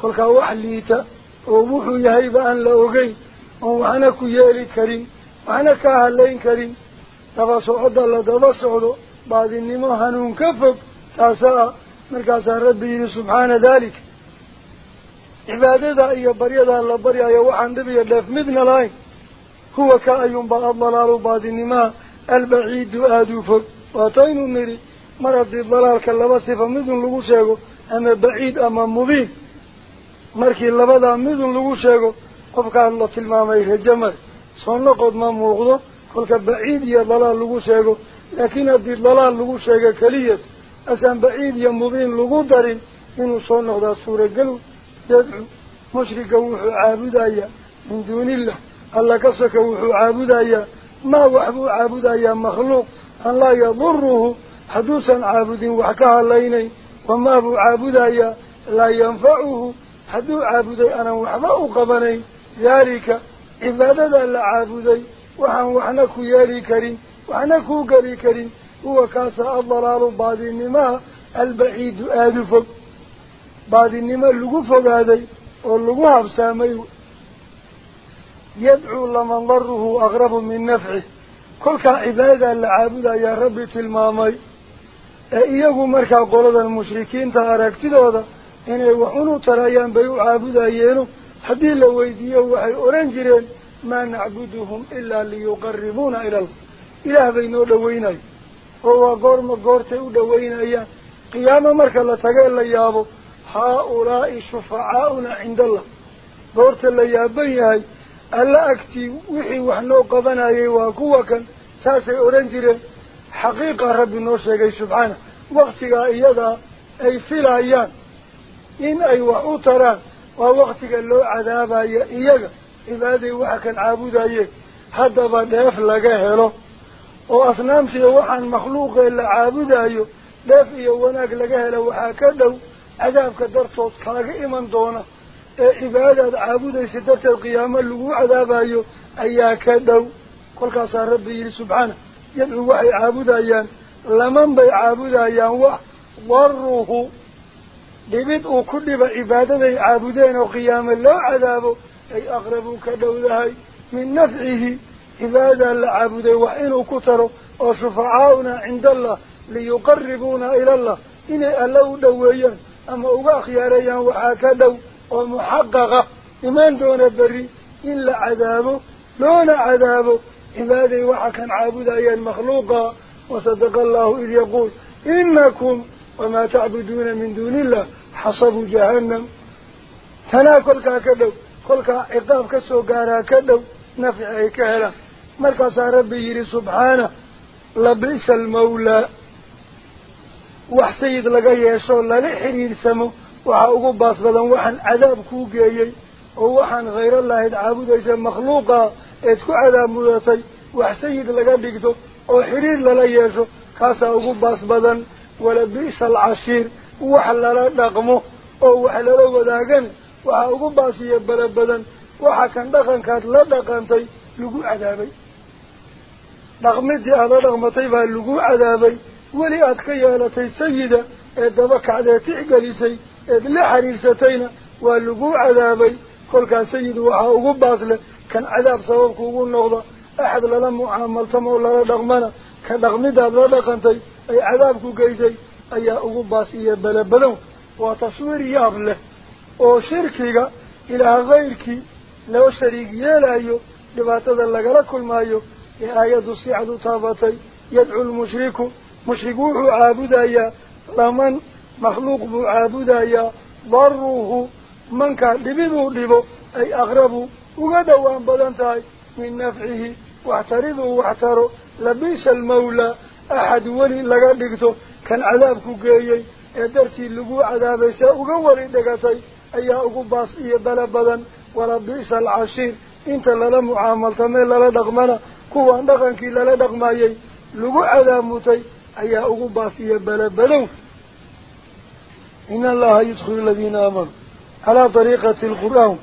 kolkaa wax liita ووحو يهيب أن لأغي وحنا كيالي كريم وحنا كاهلين كريم. دبا صعود الله دبا صعود بعد النمو هنون كفب تاسا مركاسا ربي سبحانه ذلك. عبادة إيا بريدة الله بريا يوحن دبي اللف مبنى لاين هو كأيون بأ الضلال النمو البعيد آدوفك واتين النري مرض الضلال كاللبا صفة مذن لغو أما بعيد أما مبين markii labadaa midun lagu sheego qofkaan la tilmaamay rajamar soo noqod ma muuqdo kolka baciid iyo dalaal lagu sheego laakiin haddii dalaal lagu sheego keliyad asaan baciid iyo mubiin lagu darin inuu soo noqdaa suuragelu yadcu mushrika wuxuu caabudayaa min duunillah الله كسك وعبودا يا ما وحبو عبودا يا مخلوق لا يضره حدوسا عبود وحكاها ليني وما بو عبودا يا لا ينفعه حدو عبودا أنا وحبا أقبني ذلك إذا الله عبودا وحن وحنكو يالي كريم وحنكو قري كريم هو كاسا الضلال بعد النماء البعيد آدفك بعد النماء اللقفك هذي واللقوها بسامي yadcuu laman daruhu aqrabu min nafcih kolkaa cibaadada la caabudayaa rabbi tilmaamay ee iyagu markaa qoladan mushrikiinta aragtidooda inay wax unu tarayaan bay u caabudayeeno haddii la weydiiyo waxay odhan jireen maa nacbuduhum ilaa liyuqaribuuna ilal ilaah bay noo dhaweynayo oo waa goorma goortay u dhaweynayaan qiyaamo marka la tagee la yaabo odhan jireen xaqiiqa rabbi noo sheegay subxaana waktigaa iyadaa ay filayaan in ay wax u taraan waa waktiga loo cadaabaya iyaga cibaaday waxa kan caabudayeen haddaba dheef laga helo oo asnaamtiiyo waxaan makhluuqee la caabudayo dheef iyo wanaag laga helo waxaa ka dhow cadaabka dartood kaaga iman doona cadaabayo ayaa ka dhow kolkaasaa rabbi yidhi subxaana yadcu waxay caabudayaan laman bay caabudayaan wax daruhu dhibid uu ku dhiba cibaadaday caabudeen oo qiyaamo loo cadaabo ay aqrabuu ka dhowdahay min nafcihi cibaadadaa la caabuday wax inuu ku taro oo shufacaauna cinda allah liyuqaribuuna ilallah inay alla u dhoweeyaan ama uga akhyaareeyaan waxaa ka dhow imaan doona berri in la cadaabo loona cadaabo عبادي وحكا عابد أي المخلوق وصدق الله إذ يقول إنكم وما تعبدون من دون الله حصبوا جهنم. تناكل كاكدو كل عقاب كسو قارا كدو نفعي كهلا. مركز ربي سبحانه لبئس المولى. وحسيد لقى يسو للحرير سمو. وحا ugu baas badan waxaan cadaab ku geeyay oo waxaan غير الله oo xiriir lala yeesho kaasaa ugu baas badan wala bi'sa alcashiir wax lala dhaqmo oo wax lala wadaagan waxaa ugu baasiya bala badan waxa kan dhaqankaad la dhaqantay lagu cadaabay dhaqmidii aad la dhaqmatay baa lagu cadaabay weli aad ka yeelatay sayida ee daba kacdee tixgelisay sayid waxaa ugu baas leh kan cadaab sababku ugu noqda axad lala mucaamaltamo lala dhaqmana ka dhaqmidaad la dhaqantay ay cadaabku geysay ayaa ugu baas iyo belebadow waa taswiir yaab leh oo shirkiga ilaah kayrkii loo shariig yeelayo dhibaatada lagala kulmaayo ee aayaddu si cad u taabatay yadcu lmushriku mushrik wuxuu caabudayaa laman uga dhowaan badan tahay min nafcihi waxtariduu waxtaro labiisa almawlaa axad weli laga dhigto kan cadaabku geeyey ee dartii lagu cadaabay see uga weli dhigatay ayaa ugu baas iyo bele badan wala bi'sa alcashiir inta lala mucaamaltamee lala dhaqmana kuwaan dhaqankii lala dhaqmayey lagu cadaabmutay ayaa ugu baas iyo إن الله يدخل الذين آمن على طريقة القرآن.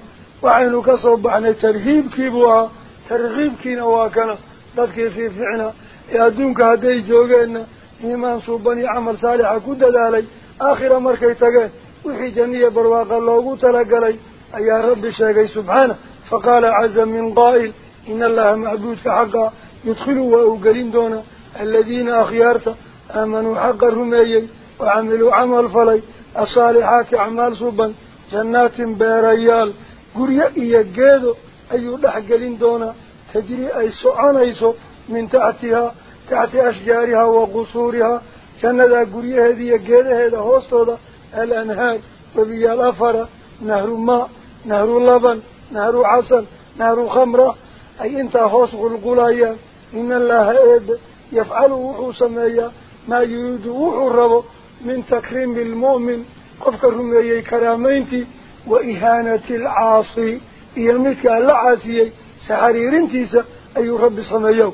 وعين كصب عن ترغيب كيبوا ترهيب كينا واكنا لذلك في فعنا يأدونك هدي جوغينا إيمان صوباني عمل صالحة كودة دالي آخر مركي تغي وحي جميع برواق الله تلقلي. أي يا رب الشيخي سبحانه. فقال عز من قائل إن الله معبود حقا يدخلوا وقلين دونا الذين أخيارت آمنوا حقا رميي وعملوا عمل فلي. الصالحات أعمال صوبا جنات باريال. قرية إيا قيدو أيو لحقلين دونا. تجري أي سعان أيسو من تحتها تحت أشجارها وقصورها. جنات قرية هذه قيدة هذا هوستو الأنهار. وبيا الأفرة نهر ماء نهر لبن نهر عسل نهر خمرة. أي انت هوسق القلاية إن الله إيد يفعل وحو سمايا. ما يريد وحو الرب من تكريم المؤمن قفك الرمي كرامينتي وإهانة العاصي. يمتك عاصي سحرير انتيسة أي رب صميو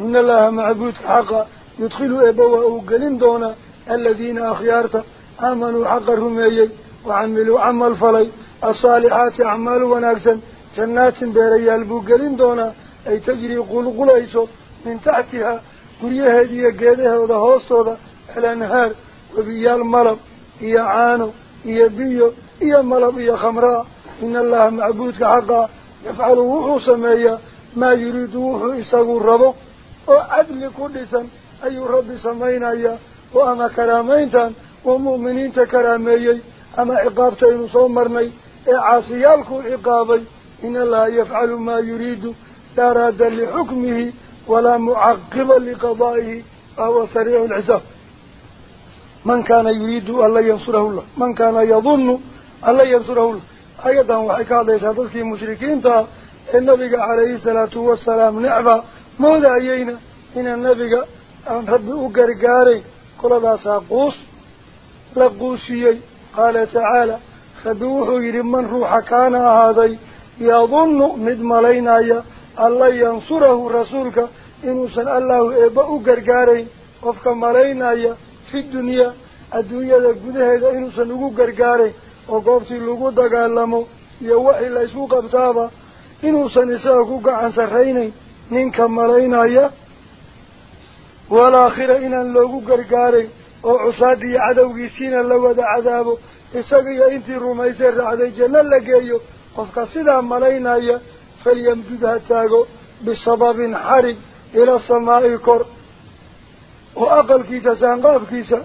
إن الله معبود حقا يدخل أبوة وقلن دونا الذين أخيارت آمنوا حق الرمي وعملوا عمل فلي. الصالحات أعمال ونقزا جنات بيري البوقلن دونا. أي تجري قلقل من تحتها قريها دي قيدها ودهوستها الانهار وبيال ملب يا عانو يا بيو يا ملب يا خمراء. إن الله معبود حقا. يفعل وحو سمايا ما يريد وحو إساقو الربو وعدل كلسا أي رب سمينا يا وأما كرامين ومؤمنين تكرامي أما عقابتين صومرني إعاسيالكو عقابي. إن الله يفعل ما يريد. لا رادا لحكمه. ولا معقبا لقضائه. أو سريع العزاب. من كان يريد أن ينصره الله من كان يظن أن ينصره الله. أيضا وحكا ليس ذلك المشركين النبي عليه الصلاة والسلام نعبا موذا أيينا؟ إن النبي أن ربي أقرقاري قل ذا ساقوس لقوسيي قال تعالى خبوحوا يرمان روح كان هذا. يظن مد ملينا الله ينصره رسولك. إنه سن الله إبا أقرقاري في الدنيا الدنيا قدها إنه سن أقرقاري وقفتي لقو دقالمو يوحي ليسوق بتابا إنه سن إساقوك عن سريني نينك ملينا والآخرة إن لقو قرقاري وعصادي سينا لوذا عذابه isagiyo intii rumaysay raacday janno la geeyo qofka sidaa malaynaya falyamdud ha taago bisababin xarig ila samaa'i kor saanqaafkiisa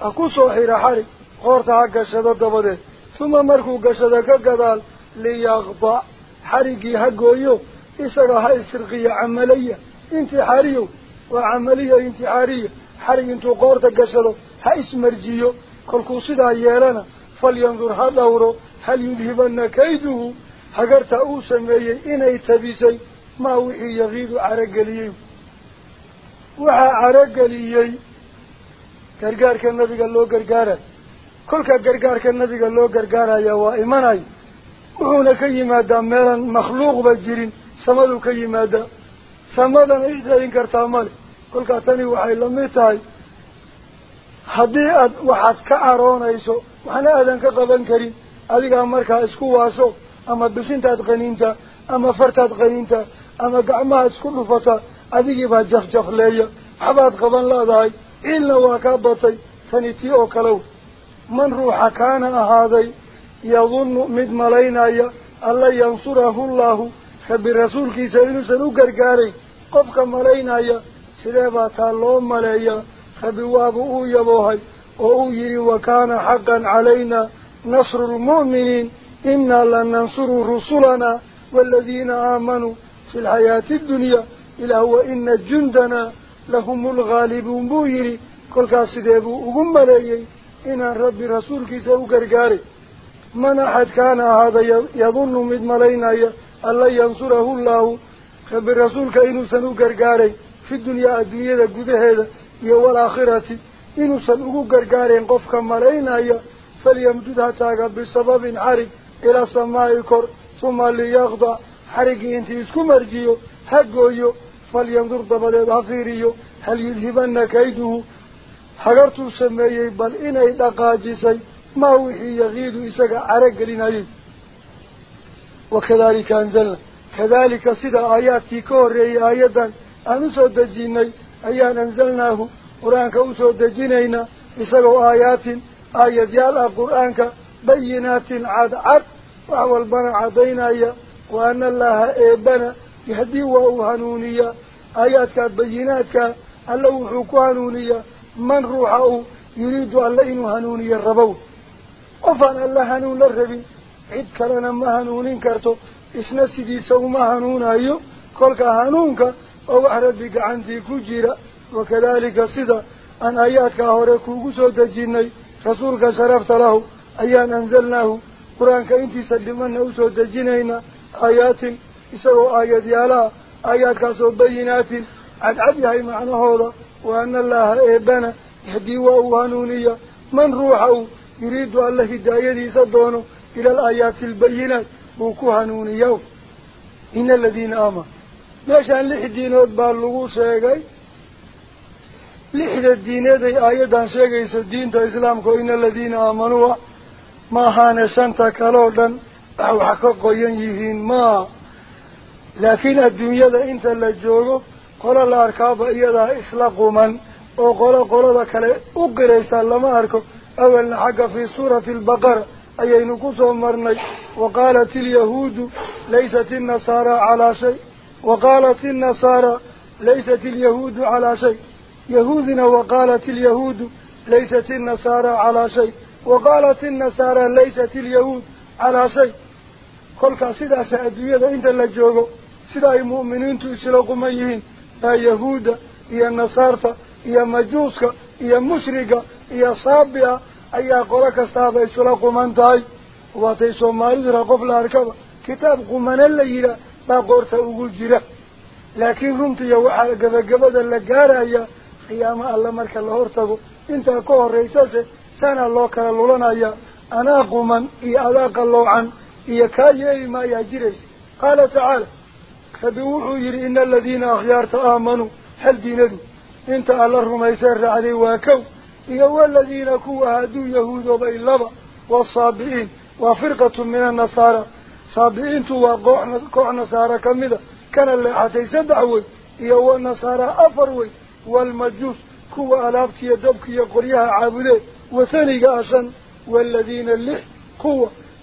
ha ku soo xira xarig qoorta ha gashado dabadeed uma markuu gashado ka gadaal liyaqda' xariggii ha gooyo isaga ha isriqiyo camalaya intixaariyo waa camaliya intixaariya xarig intuu qoorta gashado ha ismarjiyo kolkuu sidaa yeelana falyandur ha dhowro hal yudhibanna kayduhu hagarta uu sameeyey inay tabisay maa wixii yaqiidu carogeliyey carogeliyey gargaarka nabiga loo gargaarayo kolka gargaarka nabiga loo gargaaraya waa imanay wuxuuna ka yimaadaa meelan makhluuqba jirin samaduu ka yimaadaa samadana cidcelin kartaa male kolkaa tani waxay lamid tahay haddii aad waxaad ka caroonayso waxna aadan ka qaban karin adigaa markaa isku waaso ama bishintaad qaniinta ama fartaad qaniinta ama gacmahaad isku أذيك با جف جف ليا حباد قبان لا داي إلا واقبطي تنتي أوكلو من روح كان هذا يظن مد ملينا يا الله ينصره الله خبر رسول كي سينو سنو قرقاري قفك ملينا يا سلابا تالوم ملي خبوابه يبوهي وأوير وكان حقا علينا نصر المؤمنين إنا ننصر رسلنا والذين آمنوا في الحياة الدنيا buu yidhi kolkaas sidee buu ugu maleeyey inaan rabbi rasuulkiisa u gargaaray man axad kaana ahaada yadunnu mid malaynaya an lan yansurahu llaahu rabbi rasuulka inuusan u gargaaray fi dunyaa adduunyada gudaheeda iyo walaakhirati inuusan ugu gargaareen qofka malaynaya falyamdud ha taaga bisababin xarig ilaa samaa'i kor huma liyaqda xariggii intii isku marjiyo ha gooyo falyandur dabadeed ha fiiriyo hal yudhibana kayduhu hagartuu sameeyey bal inay dhaqaajisay maa wixii yaqiidu isaga caragelinayay wakadalika anzalna kadalika sida aayaadkii ka horreeyey aayaddan aan usoo dejinay ayaan anzalnaahu qur-aanka usoo dejinaynaa isagoo aayaatin aayadyaal ah qur-aanka bayinaatin cadcad wax walbana caddaynaya wa ana allaha eebana yahdii waa uu hanuuniyaa aayaadkaa bayinaadkaa alle wuxuu ku hanuuniyaa man ruuxa uu yuriidu alle inuu hanuuniyo rabow qofaan alle hanuun la rabin cid kalena ma hanuunin karto isna sidiisa uma hanuunayo kolka hanuunka oo wax rabbi gacantii ku jira wakadalika sida aan aayaadkaa hore kuugu soo dejinay rasuulka sharafta lahu wa ana allaha eebana yahdii waa uu hanuuniya man ruuxa uu yuriidu alla hidaayadiisa doono ila alaayaati albayinaat buu ku hanuuniya ina aladiina aamanu meeshaan lix diinood baa lagu sheegay lixda diineed ay aayaddan sheegayso diinta islaamka oo ina aladiina aamanuu ma ahaane shanta kaloo dhan wax wax ka qoyan yihiin maa لكن الدنيا ده إنت اللي جوغو. قول الله اركابه أيضا اسلاقو من أو قول قوله ده كلا اقريسا لما اركو أول نحق في سورة البقرة. إيه نقصه مرني وقالت اليهود ليست النصارى على شيء. وقالت النصارى ليست اليهود على شيء. يهودنا وقالت اليهود ليست النصارى على شيء. وقالت النصارى ليست اليهود على شيء. كل كاسدا سأدوية انت اللجوغو سدا المؤمنين تسلقوا ميهين با يهود يا النصارى يا مجوسك يا مشرقة يا صابئة أي قولك استابع سلقوا من تاي واتي سومالي رقف الأركبة كتاب قمان الليلة با قورت أقول جرا لكن رمتي وحا قبا قبا اللقارة يا قيامة الله مركا الله ارتقو انت كوه الرئيساسة سنة الله كلا لولنا يا أنا قمان إي أذاق الله عن إي كاي ما يجريس قال تعالى كدوحوا يري إن الذين أخيارت آمنوا. هل ديندو إنت الله رميسر عليه واكو إيهو الذين كوا هدو يهود وبيلبا والصابئين وفرقة من النصارى. صابئين توا قوع نصارى كمدا كان اللي حتى يسدعوي إيهو النصارى أفروي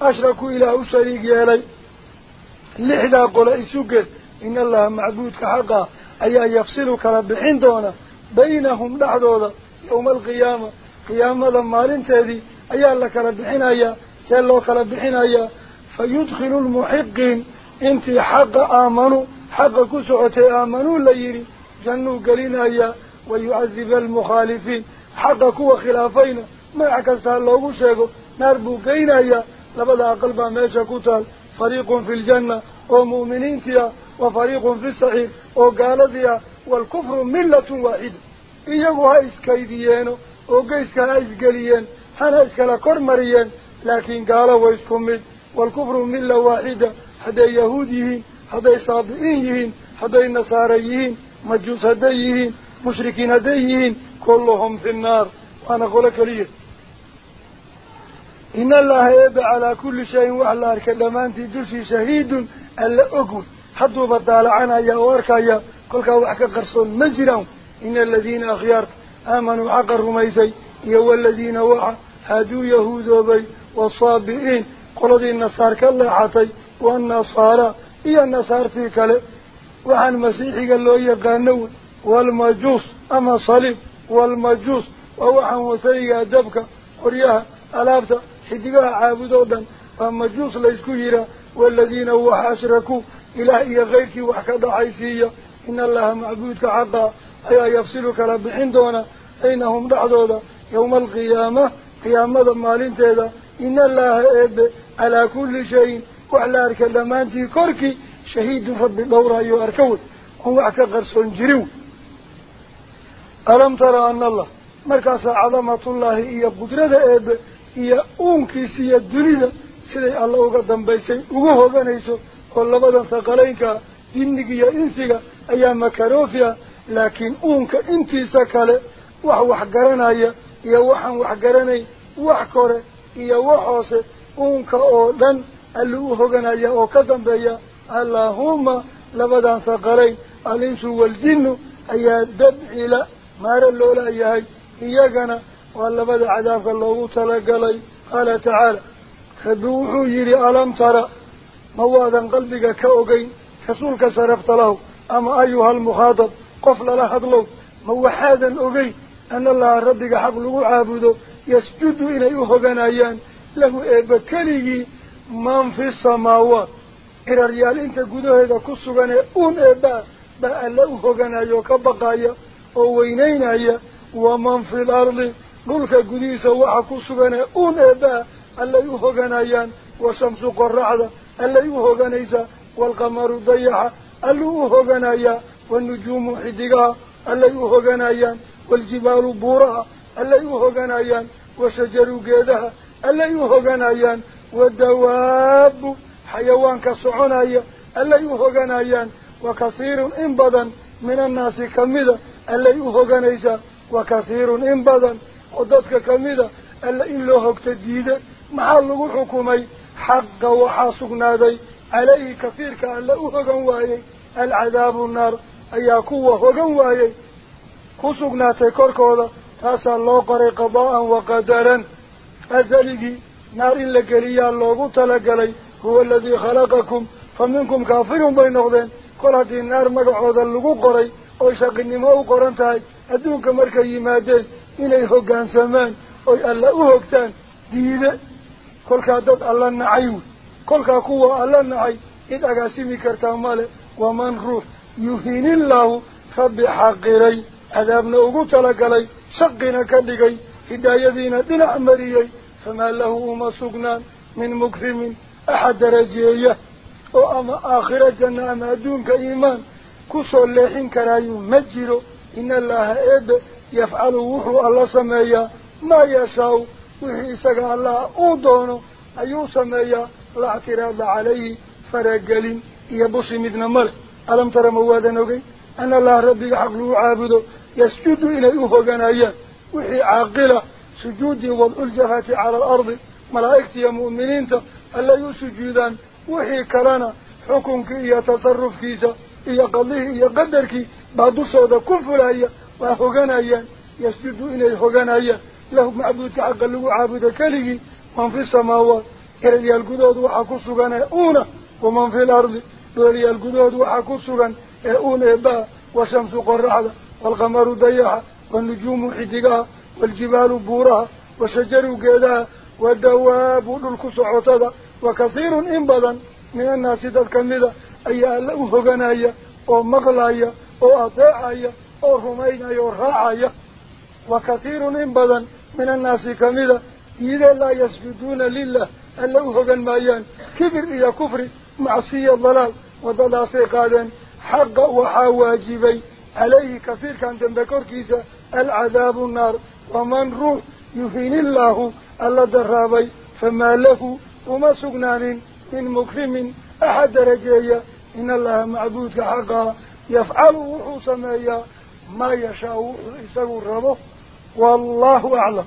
أشركوا إلى أشريك يالي. لحدا قول إسوكت إن الله معبودك حقا أيا يفصلك ربحين دونا بينهم لحظوظا يوم القيامة. قيامة مالين تهدي أيا لك ربحين أيا سألوك ربحين أيا فيدخل المحقين إنت حق آمنوا حق كسعة آمنوا ليري. جنوا قلين أيا ويعذب المخالفين. حق كوا خلافين ما لبدا قلبا ماشا كتال فريق في الجنة ومؤمنين تيا وفريق في الصحيح وقال ديا والكفر ملة واحدة. إيهو هايس كايديين وقايس كايس قليين حانايس كلا كرمريين لكن قال ويسكمل والكفر ملة واحدة حدا يهوديين حدا صابئينيهين حدا النصاريين مجوس هديين مشركين هديين كلهم في النار. وأنا قولك ليه؟ Allaha eebe calaa kulli shayin wax la arkay dhammaantii dushii shahiidun alla ogwey hadduuba daalacanaya oo arkaya kolkaa wax ka qarsoon ma jiraan إن الذين أخيارت آمنوا حق الرميسي. يو الذين وعى هادوا يهود وبي والصابئين. قلوا النصار كاللحاتي والنصارى. إيا النصار في كله وعن مسيحي قال له يقانون والمجوس أما صليب. والمجوس. ووحن وسيقى دبك قريها حدقها عابدودا فالمجوس ليسكو يرى والذين وحى أشركوا إلهي غيرك وحكا ضحيسية إن الله معبودك حقا. أي يفصلك ربحين دونا. أينهم بعضودا يوم القيامة قيامة مالين تيدا. إن الله إب على كل شيء. وعلى أرك اللمانتي كوركي شهيد فضل دورة أيها أركود هو أكا غرسون جريو. ألم ترى أن الله مركز عظمة الله إيا قدرة إب إيا أونكي سيا الدنيا سيدي الله قدام بيسي وهو بنيسو كل بدن ثقلينك دينك يا إنسك أيام كروفيا laakiin uunka intiisa kale wax waxgaranaya iyo waxaan waxgaranay wax kore iyo wax hoose uunka oo dhan alli u hoganaya oo ka dambeeya allaahuma labadan saqalayn alinsu waljinnu ayaa dabcila maare loola yahay iyagana ولا بد عذاب الله تلقل قال تعالى فبوحو يري ألم ترى موادا قلبك كأوغي كسولك سرفت له أما أيها المخاطب قفل لحظ له موحادا أغين أن الله ربك حق لعابده يسجد إلى يوهغن أيان له إبكاليه من في السماوات إلى ريال إنت قدوه هذا كسوغن أم إبا بأن له إبكاليه كبقايا أو وينين أيا ومن في الأرض انت قدوه إذا كسوغاني أون إبا اللي هغنايان وشمس قرعة اللي هغنايسا والقمر ضيحة اللي هغنايا والنجوم حدقها اللي يهغنايان والجبال بورها اللي يهغنايان وشجر قيدها اللي يهغنايان والدواب حيوان كسعنايا اللي يهغنايان وكثير انبضا من الناس وضدك كميدة ألا إن له هك مع محلق الحكومي حق وحاسق نادي عليه كفيرك ألا أهقا وايي العذاب النار أي قوة هقا وايي خسق ناتي كوركوضة تاسا الله قري قضاء وقدارا أزاليكي نار إلا قليا الله قتل قلي هو الذي خلقكم فمنكم كافر بين أغدين كل هذه النار مقعودة لقو قري أو شاق النماء قرنتاي أدوك مركي مادين hoggaansamaan oy alla u hogtaan diide kolkaa dad alla nacay wey kolkaa kuwa alla nacay cid agaasimi kartaa male waman ruux yuhinillaahu rabbi xaqiray cadaabna ugu talagalay shaqina ka dhigay hidaayadiina dhinac mariyey famaa lahu uma sugnaan min mukrimin axad darajeeya oo ama aakhiro janna ama adduunka iimaan kusoo leexin karaayuu ma jiro ina allaaha eebe يفعل وحو الله سمايا ما يشاو. وحيسك الله أودونه أيو سمايا لا اعتراض عليه. فرقل يبص مدن مر ألم ترى موادا نوغي؟ أن الله ربي عقله عابده يسجد إلى يوهقنا إياه. وحي عاقلة. سجودي وضع الجهة على الأرض. ملائكة يا مؤمنين. ألا يسجودا وحي كلانا حكمك يتصرف كيسا إيا قليه إيا قدرك. بعد صوت كفلها إياه وحقنا أيان يسجدوا إني حقنا أيان له معبود كعقل وعابد كليه من في السماوات إلي القدود وحكو السوغان أونا ومن في الأرض إلي القدود وحكو السوغان أونا إبا وشمس قرعلا والغمر ديها والنجوم حدقا والجبال بورا وشجر قيدا والدواب للكس عطدا وكثير إنبضا من الناس تتكمل أيها له حقنا أيان ومغلا أيان أرمين يرعايا وكثير انبدا من الناس كميدا إذا لا يسجدون لله اللو هو المايان كبر إلى كفر معصية الضلال وضلاصي قادا حق وحواجبي عليه كثير كان تنبكر كيسا العذاب النار ومن روح يهين الله الله درابي فما له وما سقنان من مكرم أحد رجايا إن الله معبود حقا يفعل وحو سمايا ما يشاء إساق الربو والله أعلم.